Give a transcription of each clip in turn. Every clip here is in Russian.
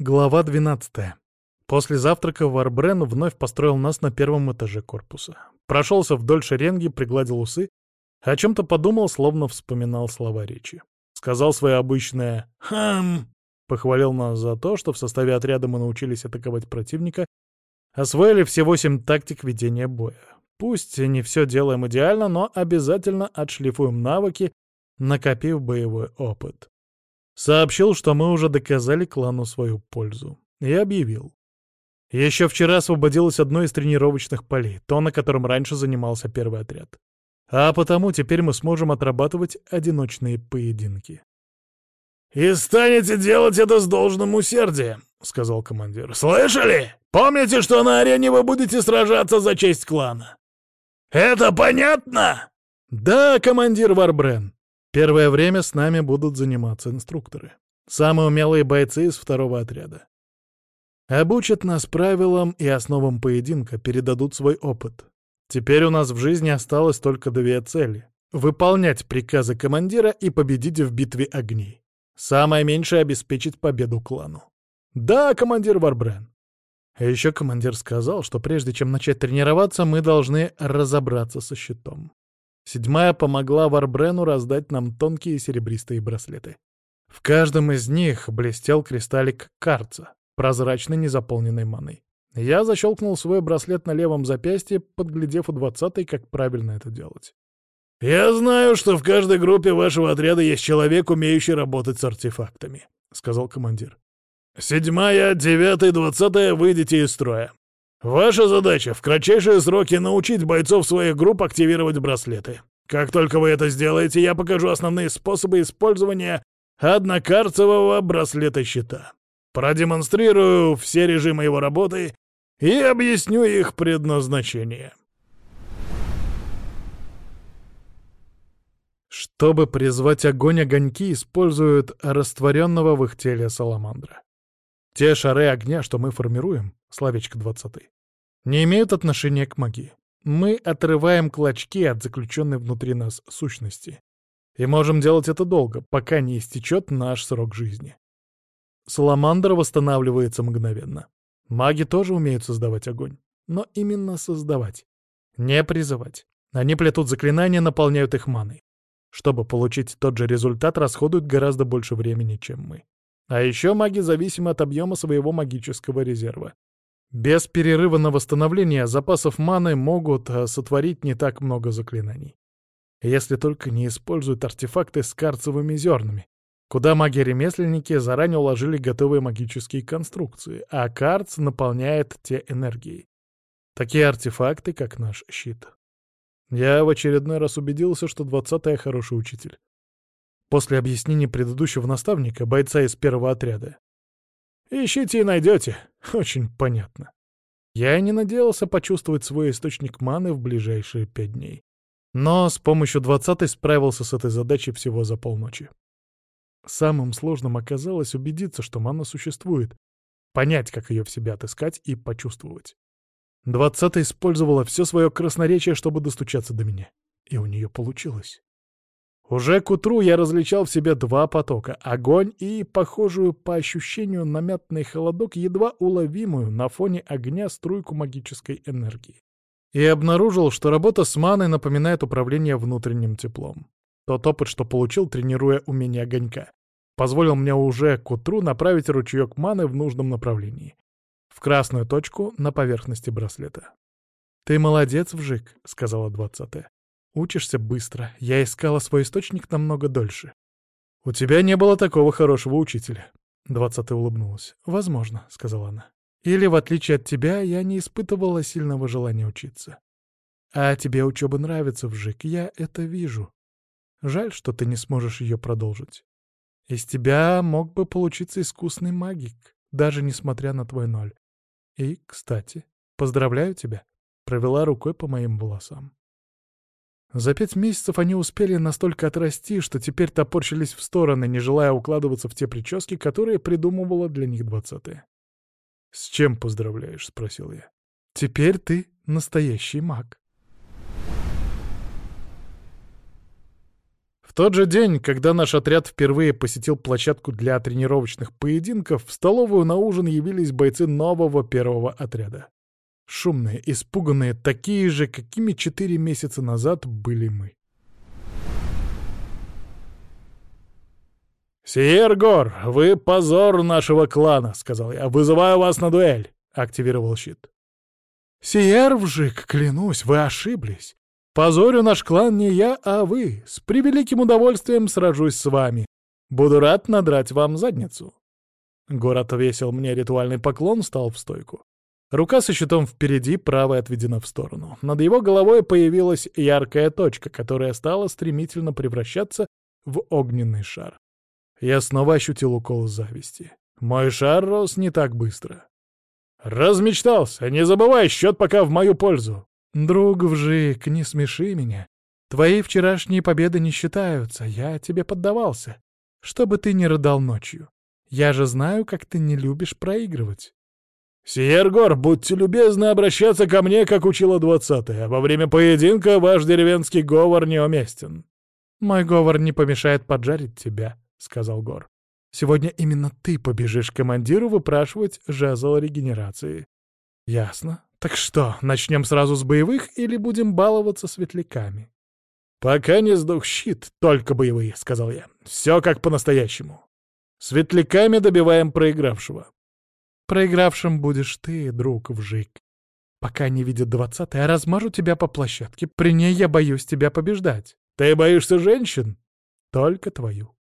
Глава 12. После завтрака Варбрен вновь построил нас на первом этаже корпуса. Прошелся вдоль шеренги, пригладил усы, о чем-то подумал, словно вспоминал слова речи. Сказал свое обычное «Хм!», похвалил нас за то, что в составе отряда мы научились атаковать противника, освоили все восемь тактик ведения боя. Пусть не все делаем идеально, но обязательно отшлифуем навыки, накопив боевой опыт. Сообщил, что мы уже доказали клану свою пользу. И объявил. Еще вчера освободилось одно из тренировочных полей, то, на котором раньше занимался первый отряд. А потому теперь мы сможем отрабатывать одиночные поединки. «И станете делать это с должным усердием», — сказал командир. «Слышали? Помните, что на арене вы будете сражаться за честь клана? Это понятно?» «Да, командир Варбрен. Первое время с нами будут заниматься инструкторы. Самые умелые бойцы из второго отряда. Обучат нас правилам и основам поединка, передадут свой опыт. Теперь у нас в жизни осталось только две цели — выполнять приказы командира и победить в битве огней. Самое меньшее — обеспечить победу клану. Да, командир Варбрен. А еще командир сказал, что прежде чем начать тренироваться, мы должны разобраться со щитом. Седьмая помогла Варбрену раздать нам тонкие серебристые браслеты. В каждом из них блестел кристаллик карца, прозрачный незаполненной маной. Я защелкнул свой браслет на левом запястье, подглядев у двадцатой, как правильно это делать. «Я знаю, что в каждой группе вашего отряда есть человек, умеющий работать с артефактами», — сказал командир. «Седьмая, девятая, двадцатая, выйдите из строя. Ваша задача — в кратчайшие сроки научить бойцов своих групп активировать браслеты. Как только вы это сделаете, я покажу основные способы использования однокарцевого браслета щита. Продемонстрирую все режимы его работы и объясню их предназначение. Чтобы призвать огонь, огоньки используют растворенного в их теле саламандра. Те шары огня, что мы формируем, словечко 20 не имеют отношения к магии. Мы отрываем клочки от заключенной внутри нас сущности. И можем делать это долго, пока не истечет наш срок жизни. Саламандр восстанавливается мгновенно. Маги тоже умеют создавать огонь. Но именно создавать. Не призывать. Они плетут заклинания, наполняют их маной. Чтобы получить тот же результат, расходуют гораздо больше времени, чем мы. А еще маги зависимы от объема своего магического резерва. Без перерыва на восстановление запасов маны могут э, сотворить не так много заклинаний. Если только не используют артефакты с карцевыми зернами, куда маги-ремесленники заранее уложили готовые магические конструкции, а карц наполняет те энергией. Такие артефакты, как наш щит. Я в очередной раз убедился, что двадцатая хороший учитель. После объяснений предыдущего наставника, бойца из первого отряда, Ищите и найдете. Очень понятно. Я не надеялся почувствовать свой источник маны в ближайшие пять дней. Но с помощью двадцатой справился с этой задачей всего за полночи. Самым сложным оказалось убедиться, что мана существует, понять, как ее в себя отыскать и почувствовать. Двадцатая использовала все свое красноречие, чтобы достучаться до меня. И у нее получилось. Уже к утру я различал в себе два потока — огонь и, похожую по ощущению на мятный холодок, едва уловимую на фоне огня струйку магической энергии. И обнаружил, что работа с маной напоминает управление внутренним теплом. Тот опыт, что получил, тренируя умение огонька, позволил мне уже к утру направить ручеек маны в нужном направлении. В красную точку на поверхности браслета. «Ты молодец, Вжик», — сказала двадцатая. Учишься быстро. Я искала свой источник намного дольше. У тебя не было такого хорошего учителя. Двадцатая улыбнулась. «Возможно», — сказала она. «Или, в отличие от тебя, я не испытывала сильного желания учиться. А тебе учеба нравится, Вжик, я это вижу. Жаль, что ты не сможешь ее продолжить. Из тебя мог бы получиться искусный магик, даже несмотря на твой ноль. И, кстати, поздравляю тебя», — провела рукой по моим волосам. За пять месяцев они успели настолько отрасти, что теперь топорщились в стороны, не желая укладываться в те прически, которые придумывала для них двадцатая. «С чем поздравляешь?» — спросил я. «Теперь ты настоящий маг». тот же день, когда наш отряд впервые посетил площадку для тренировочных поединков, в столовую на ужин явились бойцы нового первого отряда. Шумные, испуганные, такие же, какими четыре месяца назад были мы. «Сиергор, вы позор нашего клана», — сказал я. «Вызываю вас на дуэль», — активировал щит. «Сиервжик, клянусь, вы ошиблись. Позорю наш клан не я, а вы. С превеликим удовольствием сражусь с вами. Буду рад надрать вам задницу». Город весил мне ритуальный поклон, встал в стойку. Рука со щитом впереди, правая отведена в сторону. Над его головой появилась яркая точка, которая стала стремительно превращаться в огненный шар. Я снова ощутил укол зависти. Мой шар рос не так быстро. «Размечтался! Не забывай, счет пока в мою пользу!» «Друг вжик, не смеши меня. Твои вчерашние победы не считаются, я тебе поддавался. Чтобы ты не рыдал ночью. Я же знаю, как ты не любишь проигрывать». «Сиергор, будьте любезны обращаться ко мне, как учила двадцатая. Во время поединка ваш деревенский говор неуместен». «Мой говор не помешает поджарить тебя», — сказал Гор. «Сегодня именно ты побежишь командиру выпрашивать жезл регенерации». «Ясно. Так что, начнем сразу с боевых или будем баловаться светляками?» «Пока не сдох щит, только боевые», — сказал я. «Все как по-настоящему. Светляками добиваем проигравшего». «Проигравшим будешь ты, друг Вжик. Пока не видят двадцатый, я размажу тебя по площадке. При ней я боюсь тебя побеждать». «Ты боишься женщин?» «Только твою».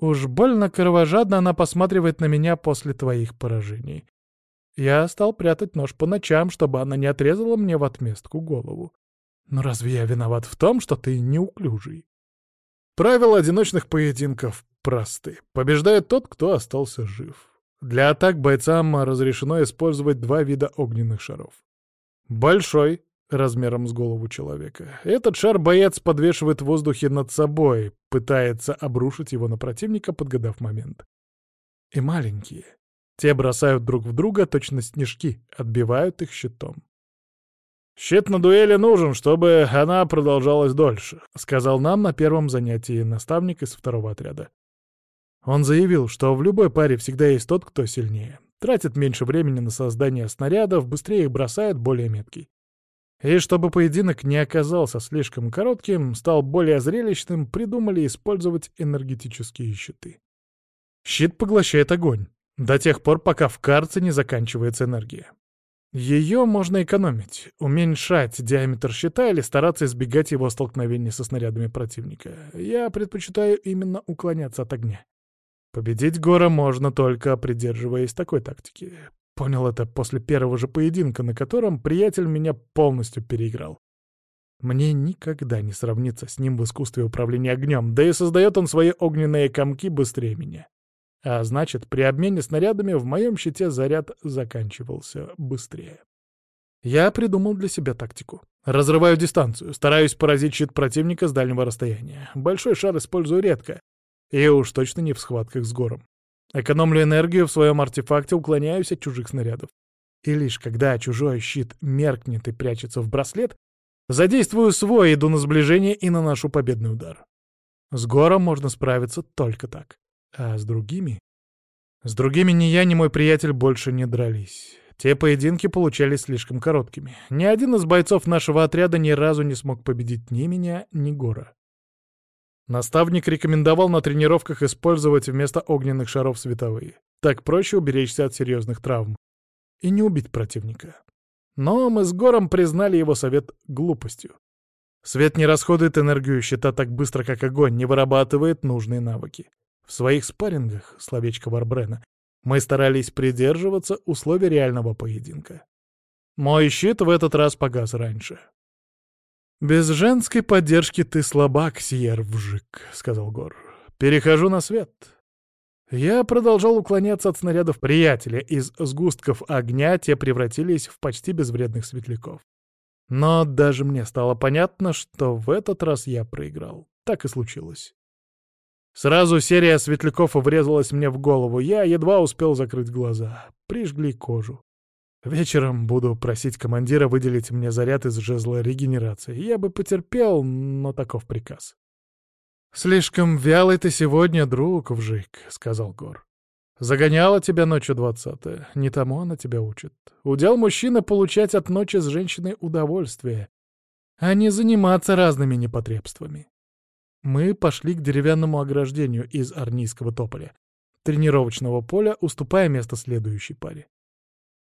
Уж больно кровожадно она посматривает на меня после твоих поражений. Я стал прятать нож по ночам, чтобы она не отрезала мне в отместку голову. Но разве я виноват в том, что ты неуклюжий? Правила одиночных поединков просты. Побеждает тот, кто остался жив. Для атак бойцам разрешено использовать два вида огненных шаров. Большой, размером с голову человека. Этот шар боец подвешивает в воздухе над собой, пытается обрушить его на противника, подгадав момент. И маленькие. Те бросают друг в друга точно снежки, отбивают их щитом. «Щит на дуэли нужен, чтобы она продолжалась дольше», — сказал нам на первом занятии наставник из второго отряда. Он заявил, что в любой паре всегда есть тот, кто сильнее. Тратит меньше времени на создание снарядов, быстрее их бросает, более меткий. И чтобы поединок не оказался слишком коротким, стал более зрелищным, придумали использовать энергетические щиты. Щит поглощает огонь, до тех пор, пока в карте не заканчивается энергия. Ее можно экономить, уменьшать диаметр щита или стараться избегать его столкновения со снарядами противника. Я предпочитаю именно уклоняться от огня. Победить Гора можно только придерживаясь такой тактики. Понял это после первого же поединка, на котором приятель меня полностью переиграл. Мне никогда не сравниться с ним в искусстве управления огнем, да и создает он свои огненные комки быстрее меня. А значит, при обмене снарядами в моем щите заряд заканчивался быстрее. Я придумал для себя тактику. Разрываю дистанцию, стараюсь поразить щит противника с дальнего расстояния. Большой шар использую редко, и уж точно не в схватках с гором. Экономлю энергию в своем артефакте, уклоняюсь от чужих снарядов. И лишь когда чужой щит меркнет и прячется в браслет, задействую свой, иду на сближение и наношу победный удар. С гором можно справиться только так. А с другими? С другими ни я, ни мой приятель больше не дрались. Те поединки получались слишком короткими. Ни один из бойцов нашего отряда ни разу не смог победить ни меня, ни Гора. Наставник рекомендовал на тренировках использовать вместо огненных шаров световые. Так проще уберечься от серьезных травм. И не убить противника. Но мы с Гором признали его совет глупостью. Свет не расходует энергию щита так быстро, как огонь, не вырабатывает нужные навыки. В своих спаррингах, словечко Варбрена, мы старались придерживаться условий реального поединка. Мой щит в этот раз погас раньше. «Без женской поддержки ты слабак, Сьервжик», — сказал Гор. «Перехожу на свет». Я продолжал уклоняться от снарядов приятеля. Из сгустков огня те превратились в почти безвредных светляков. Но даже мне стало понятно, что в этот раз я проиграл. Так и случилось. Сразу серия светляков врезалась мне в голову. Я едва успел закрыть глаза. Прижгли кожу. Вечером буду просить командира выделить мне заряд из жезла регенерации. Я бы потерпел, но таков приказ. «Слишком вялый ты сегодня, друг, вжик», — сказал Гор. «Загоняла тебя ночью двадцатая, не тому она тебя учит. Удел мужчина получать от ночи с женщиной удовольствие, а не заниматься разными непотребствами». Мы пошли к деревянному ограждению из арнийского тополя, тренировочного поля, уступая место следующей паре.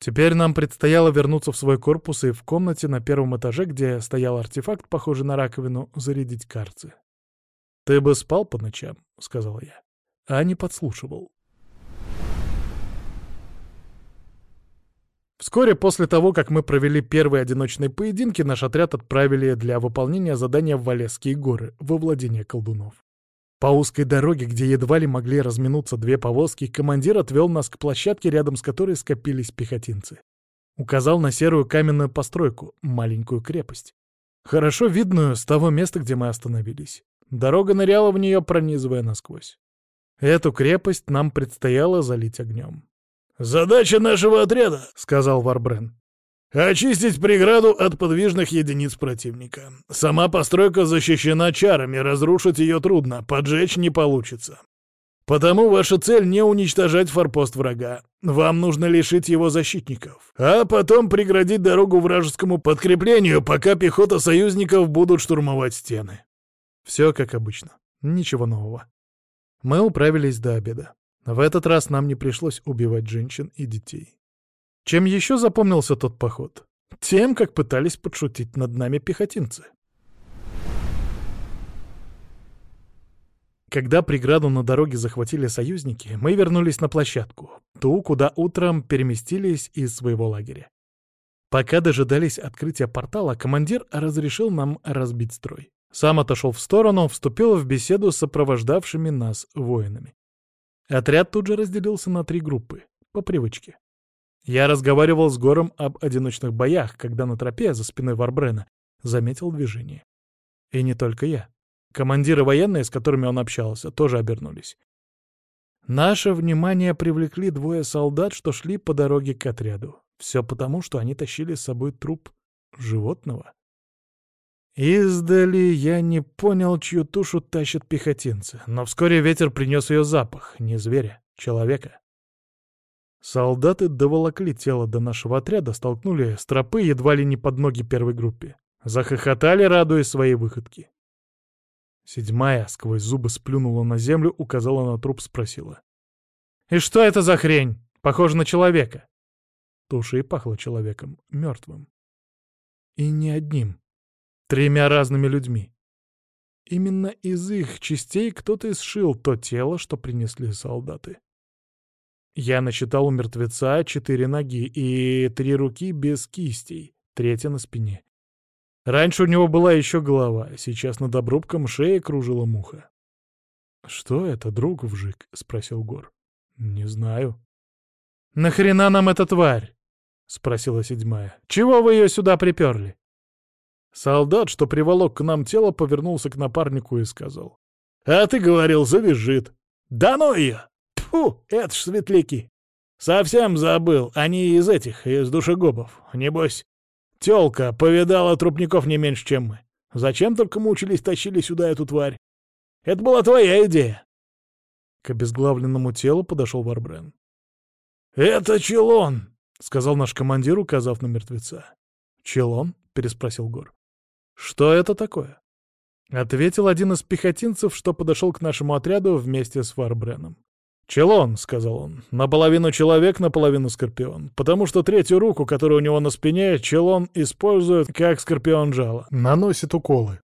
Теперь нам предстояло вернуться в свой корпус и в комнате на первом этаже, где стоял артефакт, похожий на раковину, зарядить карты. «Ты бы спал по ночам», — сказал я, а не подслушивал. Вскоре после того, как мы провели первые одиночные поединки, наш отряд отправили для выполнения задания в Валесские горы, во владение колдунов. По узкой дороге, где едва ли могли разминуться две повозки, командир отвел нас к площадке, рядом с которой скопились пехотинцы. Указал на серую каменную постройку, маленькую крепость. Хорошо видную с того места, где мы остановились. Дорога ныряла в нее, пронизывая насквозь. Эту крепость нам предстояло залить огнем. «Задача нашего отряда», — сказал Варбрен. «Очистить преграду от подвижных единиц противника. Сама постройка защищена чарами, разрушить ее трудно, поджечь не получится. Потому ваша цель не уничтожать форпост врага. Вам нужно лишить его защитников, а потом преградить дорогу вражескому подкреплению, пока пехота союзников будут штурмовать стены. Все как обычно. Ничего нового. Мы управились до обеда. В этот раз нам не пришлось убивать женщин и детей. Чем еще запомнился тот поход? Тем, как пытались подшутить над нами пехотинцы. Когда преграду на дороге захватили союзники, мы вернулись на площадку, ту, куда утром переместились из своего лагеря. Пока дожидались открытия портала, командир разрешил нам разбить строй. Сам отошел в сторону, вступил в беседу с сопровождавшими нас воинами. Отряд тут же разделился на три группы, по привычке. Я разговаривал с Гором об одиночных боях, когда на тропе за спиной Варбрена заметил движение. И не только я. Командиры военные, с которыми он общался, тоже обернулись. Наше внимание привлекли двое солдат, что шли по дороге к отряду. Все потому, что они тащили с собой труп животного. Издали я не понял, чью тушу тащат пехотинцы, но вскоре ветер принес ее запах, не зверя, человека. Солдаты доволокли тело до нашего отряда, столкнули с тропы едва ли не под ноги первой группе. Захохотали, радуясь своей выходке. Седьмая сквозь зубы сплюнула на землю, указала на труп, спросила. «И что это за хрень? Похоже на человека». Туша и пахла человеком, мертвым. И не одним. Тремя разными людьми. Именно из их частей кто-то сшил то тело, что принесли солдаты. Я насчитал у мертвеца четыре ноги и три руки без кистей, третья на спине. Раньше у него была еще голова, сейчас над обрубком шеи кружила муха. «Что это, друг вжик?» — спросил Гор. «Не знаю». «Нахрена нам эта тварь?» — спросила седьмая. «Чего вы ее сюда приперли?» Солдат, что приволок к нам тело, повернулся к напарнику и сказал. «А ты говорил, завяжет». «Да ну ее! Тьфу, это ж светляки! Совсем забыл, они из этих, из душегубов. Небось, тёлка повидала трупников не меньше, чем мы. Зачем только мучились, тащили сюда эту тварь? Это была твоя идея!» К обезглавленному телу подошел Варбрен. «Это Челон!» — сказал наш командир, указав на мертвеца. «Челон?» — переспросил Гор. «Что это такое?» Ответил один из пехотинцев, что подошел к нашему отряду вместе с Варбреном. «Челон», — сказал он, — «наполовину человек, наполовину скорпион, потому что третью руку, которая у него на спине, Челон использует как скорпион жало, наносит уколы».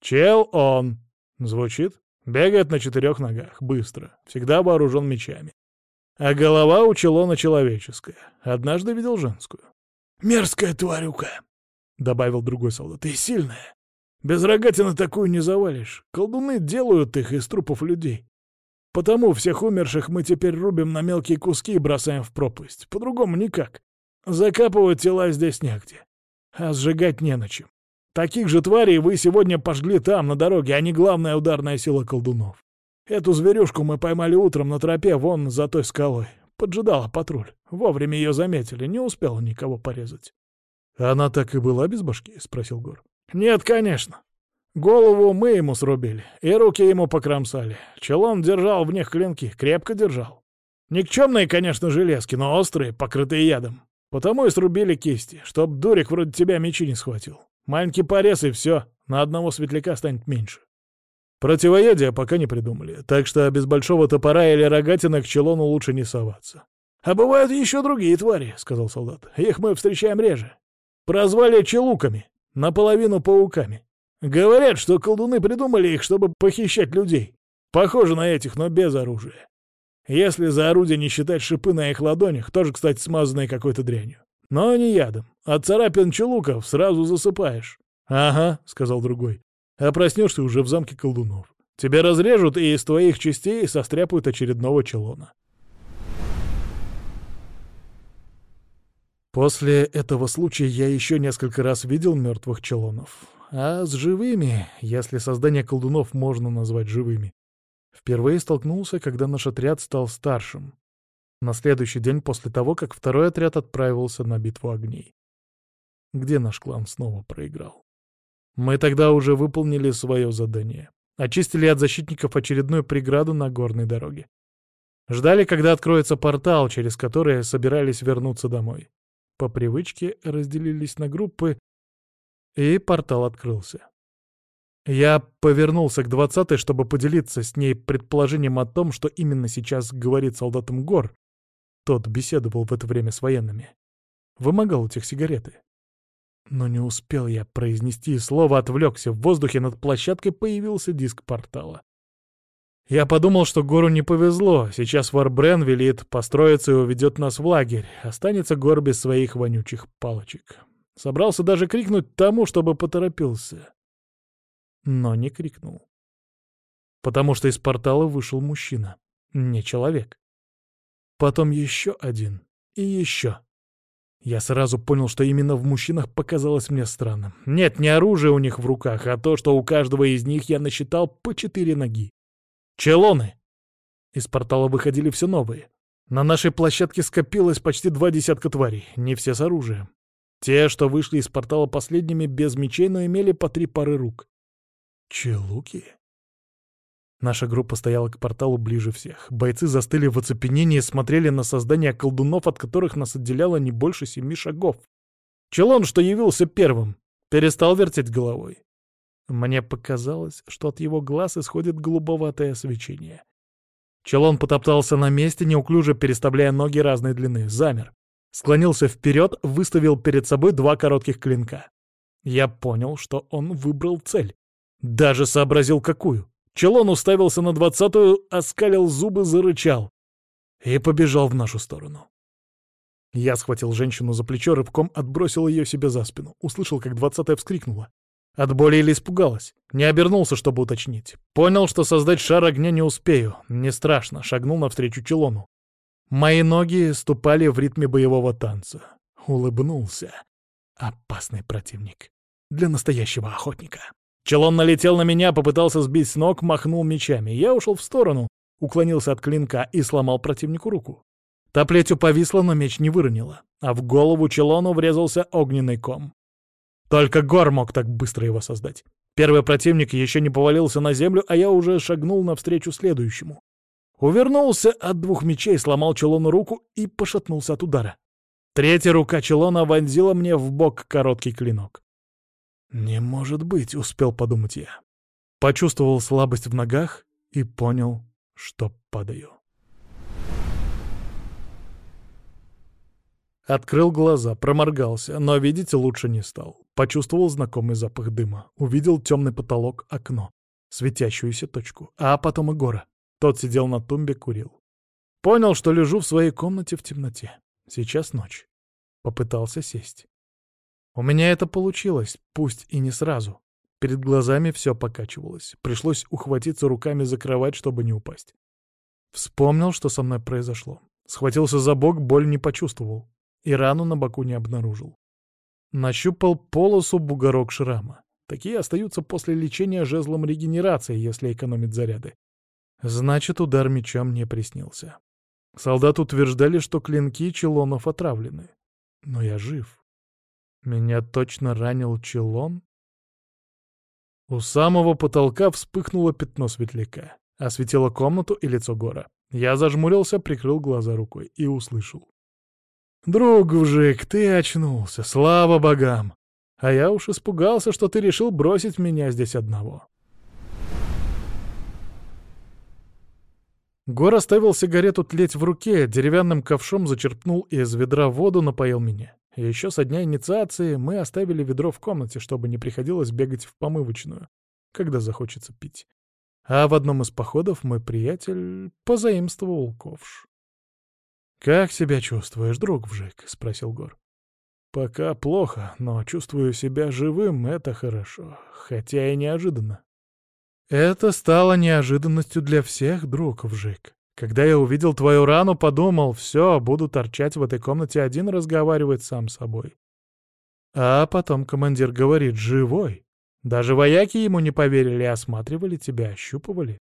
«Чел-он» звучит, бегает на четырех ногах, быстро, всегда вооружен мечами. А голова у Челона человеческая, однажды видел женскую. «Мерзкая тварюка», — добавил другой солдат, — «и сильная. Без рогатины такую не завалишь. Колдуны делают их из трупов людей. Потому всех умерших мы теперь рубим на мелкие куски и бросаем в пропасть. По-другому никак. Закапывать тела здесь негде. А сжигать не на чем. Таких же тварей вы сегодня пожгли там, на дороге, а не главная ударная сила колдунов. Эту зверюшку мы поймали утром на тропе вон за той скалой. Поджидала патруль. Вовремя ее заметили, не успела никого порезать. «Она так и была без башки?» — спросил Гор. «Нет, конечно. Голову мы ему срубили, и руки ему покромсали. Челон держал в них клинки, крепко держал. Никчемные, конечно, железки, но острые, покрытые ядом. Потому и срубили кисти, чтоб дурик вроде тебя мечи не схватил. Маленький порез и все, на одного светляка станет меньше. Противоядия пока не придумали, так что без большого топора или рогатина к челону лучше не соваться. «А бывают еще другие твари», — сказал солдат. «Их мы встречаем реже. Прозвали челуками, наполовину пауками. Говорят, что колдуны придумали их, чтобы похищать людей. Похоже на этих, но без оружия. Если за орудие не считать шипы на их ладонях, тоже, кстати, смазанные какой-то дрянью. Но не ядом. От царапин челуков сразу засыпаешь. «Ага», — сказал другой. «А проснешься уже в замке колдунов. Тебя разрежут и из твоих частей состряпают очередного челона». После этого случая я еще несколько раз видел мертвых челонов. А с живыми, если создание колдунов можно назвать живыми, впервые столкнулся, когда наш отряд стал старшим. На следующий день после того, как второй отряд отправился на битву огней. Где наш клан снова проиграл? Мы тогда уже выполнили свое задание. Очистили от защитников очередную преграду на горной дороге. Ждали, когда откроется портал, через который собирались вернуться домой. По привычке разделились на группы и портал открылся. Я повернулся к двадцатой, чтобы поделиться с ней предположением о том, что именно сейчас говорит солдатам Гор. Тот беседовал в это время с военными. Вымогал у тех сигареты. Но не успел я произнести слово, отвлекся. В воздухе над площадкой появился диск портала. Я подумал, что Гору не повезло. Сейчас Варбрен велит построиться и уведет нас в лагерь. Останется Гор без своих вонючих палочек. Собрался даже крикнуть тому, чтобы поторопился. Но не крикнул. Потому что из портала вышел мужчина. Не человек. Потом еще один. И еще. Я сразу понял, что именно в мужчинах показалось мне странным. Нет, не оружие у них в руках, а то, что у каждого из них я насчитал по четыре ноги. Челоны! Из портала выходили все новые. На нашей площадке скопилось почти два десятка тварей, не все с оружием. Те, что вышли из портала последними, без мечей, но имели по три пары рук. Челуки? Наша группа стояла к порталу ближе всех. Бойцы застыли в оцепенении и смотрели на создание колдунов, от которых нас отделяло не больше семи шагов. Челон, что явился первым, перестал вертеть головой. Мне показалось, что от его глаз исходит голубоватое свечение. Челон потоптался на месте, неуклюже переставляя ноги разной длины, замер склонился вперед, выставил перед собой два коротких клинка. Я понял, что он выбрал цель. Даже сообразил, какую. Челон уставился на двадцатую, оскалил зубы, зарычал. И побежал в нашу сторону. Я схватил женщину за плечо, рывком отбросил ее себе за спину. Услышал, как двадцатая вскрикнула. От боли или испугалась. Не обернулся, чтобы уточнить. Понял, что создать шар огня не успею. Не страшно. Шагнул навстречу Челону. Мои ноги ступали в ритме боевого танца. Улыбнулся. Опасный противник. Для настоящего охотника. Челон налетел на меня, попытался сбить с ног, махнул мечами. Я ушел в сторону, уклонился от клинка и сломал противнику руку. Та плетью повисла, но меч не выронила, а в голову Челону врезался огненный ком. Только Гор мог так быстро его создать. Первый противник еще не повалился на землю, а я уже шагнул навстречу следующему. Увернулся от двух мечей, сломал Челону руку и пошатнулся от удара. Третья рука Челона вонзила мне в бок короткий клинок. «Не может быть», — успел подумать я. Почувствовал слабость в ногах и понял, что падаю. Открыл глаза, проморгался, но видеть лучше не стал. Почувствовал знакомый запах дыма. Увидел темный потолок, окно, светящуюся точку, а потом и гора. Тот сидел на тумбе, курил. Понял, что лежу в своей комнате в темноте. Сейчас ночь. Попытался сесть. У меня это получилось, пусть и не сразу. Перед глазами все покачивалось. Пришлось ухватиться руками за кровать, чтобы не упасть. Вспомнил, что со мной произошло. Схватился за бок, боль не почувствовал. И рану на боку не обнаружил. Нащупал полосу бугорок шрама. Такие остаются после лечения жезлом регенерации, если экономить заряды. Значит, удар мечом не приснился. Солдаты утверждали, что клинки Челонов отравлены. Но я жив. Меня точно ранил Челон? У самого потолка вспыхнуло пятно светляка. Осветило комнату и лицо Гора. Я зажмурился, прикрыл глаза рукой и услышал. «Друг Вжик, ты очнулся, слава богам! А я уж испугался, что ты решил бросить меня здесь одного». Гор оставил сигарету тлеть в руке, деревянным ковшом зачерпнул из ведра воду, напоил меня. Еще со дня инициации мы оставили ведро в комнате, чтобы не приходилось бегать в помывочную, когда захочется пить. А в одном из походов мой приятель позаимствовал ковш. «Как себя чувствуешь, друг Вжик?» — спросил Гор. «Пока плохо, но чувствую себя живым — это хорошо, хотя и неожиданно. Это стало неожиданностью для всех, друг Вжик. Когда я увидел твою рану, подумал, все, буду торчать в этой комнате один разговаривать сам с собой. А потом командир говорит, живой. Даже вояки ему не поверили, осматривали тебя, ощупывали.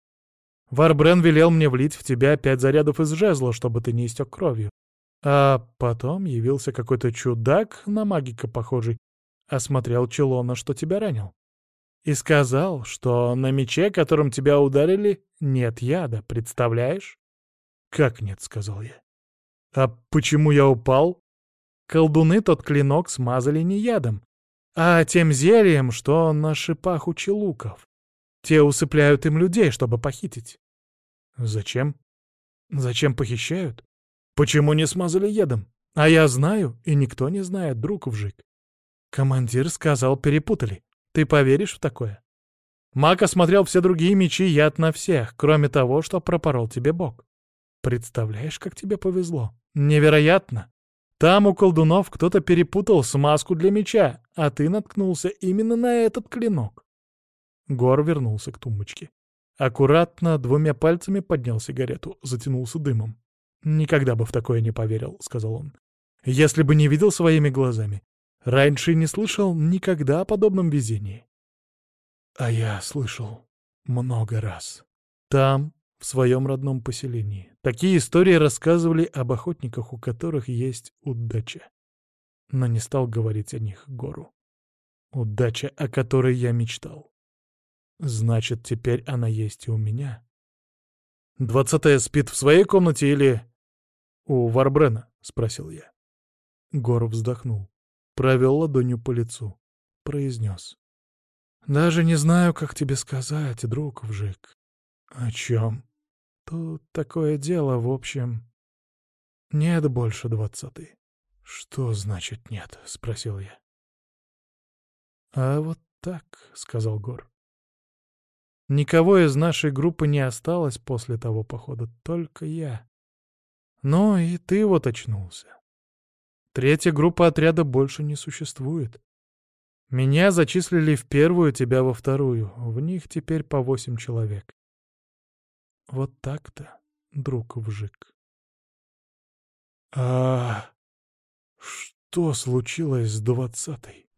Варбрен велел мне влить в тебя пять зарядов из жезла, чтобы ты не истек кровью. А потом явился какой-то чудак, на магика похожий, осмотрел Челона, что тебя ранил. И сказал, что на мече, которым тебя ударили, нет яда, представляешь? Как нет, сказал я. А почему я упал? Колдуны тот клинок смазали не ядом, а тем зельем, что на шипах у челуков. Те усыпляют им людей, чтобы похитить. Зачем? Зачем похищают? Почему не смазали ядом? А я знаю, и никто не знает, друг вжик. Командир сказал, перепутали. Ты поверишь в такое? Мак осмотрел все другие мечи, яд на всех, кроме того, что пропорол тебе бок. Представляешь, как тебе повезло? Невероятно! Там у колдунов кто-то перепутал смазку для меча, а ты наткнулся именно на этот клинок. Гор вернулся к тумбочке. Аккуратно двумя пальцами поднял сигарету, затянулся дымом. «Никогда бы в такое не поверил», — сказал он. «Если бы не видел своими глазами. Раньше не слышал никогда о подобном везении. А я слышал много раз. Там, в своем родном поселении. Такие истории рассказывали об охотниках, у которых есть удача. Но не стал говорить о них гору. Удача, о которой я мечтал. Значит, теперь она есть и у меня. «Двадцатая спит в своей комнате или...» «У Варбрена?» — спросил я. Гор вздохнул провел ладонью по лицу, произнес. «Даже не знаю, как тебе сказать, друг Вжик». «О чем?» «Тут такое дело, в общем...» «Нет больше двадцатый». «Что значит нет?» — спросил я. «А вот так», — сказал Гор. «Никого из нашей группы не осталось после того похода, только я. Ну и ты вот очнулся. Третья группа отряда больше не существует. Меня зачислили в первую, тебя во вторую. В них теперь по восемь человек. Вот так-то, друг Вжик. А что случилось с двадцатой?